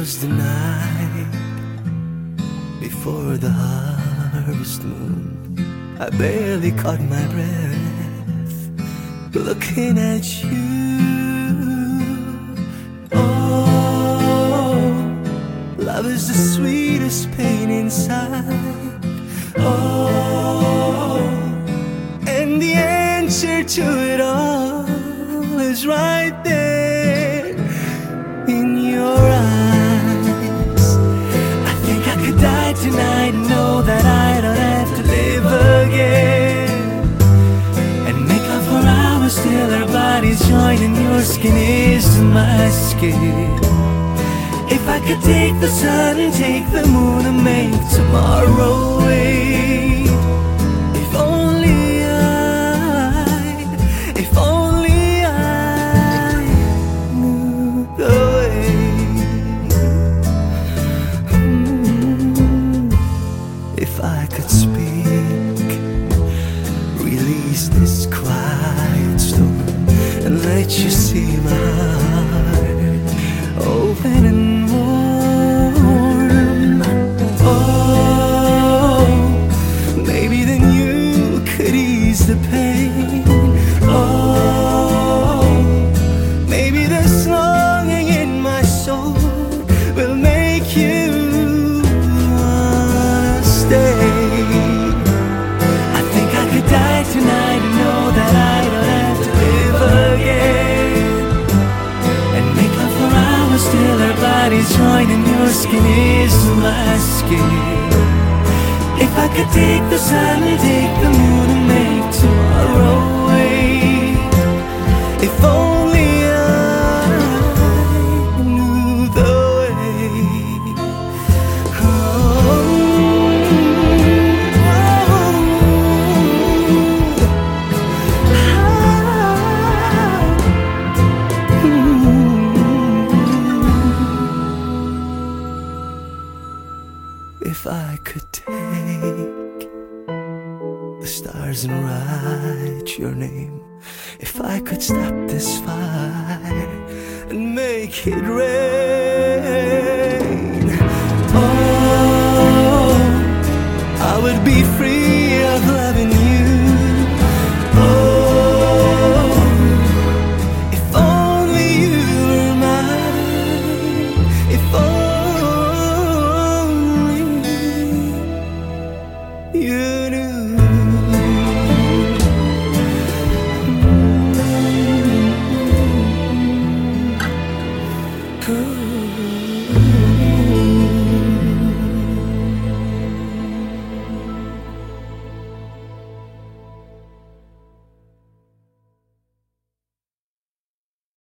was the night before the harvest moon. I barely caught my breath looking at you. Oh, love is the sweetest pain inside. Oh, and the answer to it all is right there our bodies join and your skin is my skin. If I could take the sun and take the moon and make tomorrow wait. If only I, if only I knew the way. If I could speak, release this quiet storm you see my heart till our bodies join and your skin is my skin. If I could take the sun and take the moon and make tomorrow wait. If only If I could take the stars and write your name, if I could stop this fire and make it rain, knew.